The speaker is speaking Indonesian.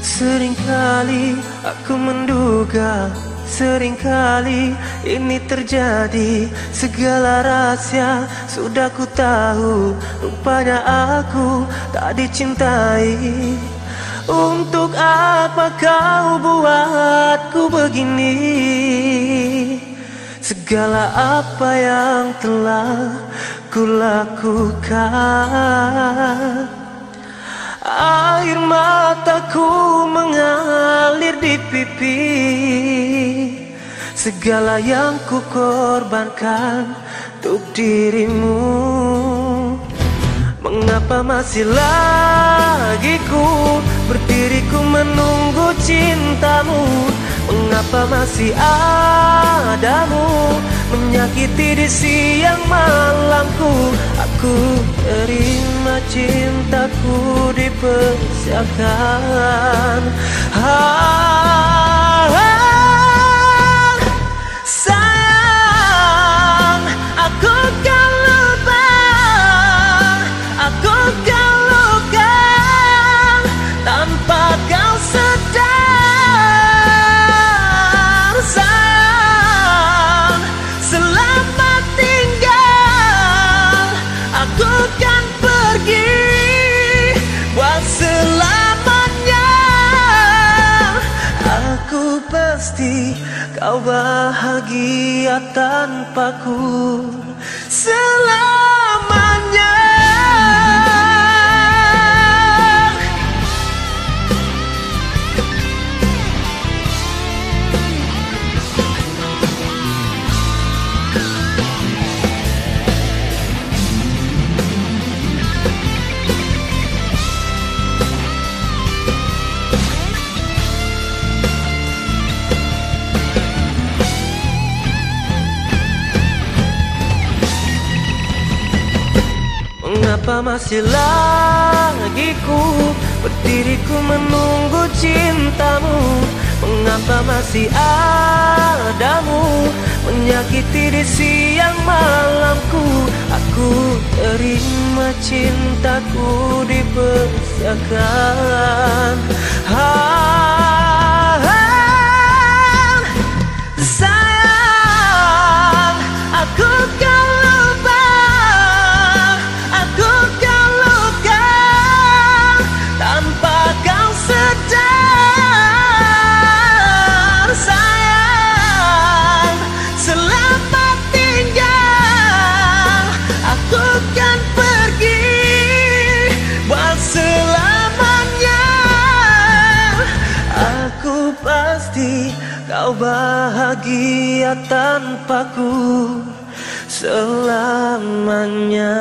Seringkali aku menduga Seringkali ini terjadi. Segala rahasia sudah ku tahu Rupanya aku tak dicintai. Untuk apa kau buatku begini? Segala apa yang telah ku lakukan Air mataku mengalir di pipi. Segala yang ku korbankan untuk dirimu. Mengapa masih lagi ku berdiri ku menunggu cintamu? Mengapa masih adamu Menyakiti di siang malamku? Aku cintaku dipersiapkan pasti kau bahagia tanpaku. Selamanya Mengapa masih lagi ku Berdiriku menunggu cintamu? Mengapa masih adamu Menyakiti di siang malamku? Aku terima cintaku dipersiakan pasti kau bahagia tanpaku selamanya.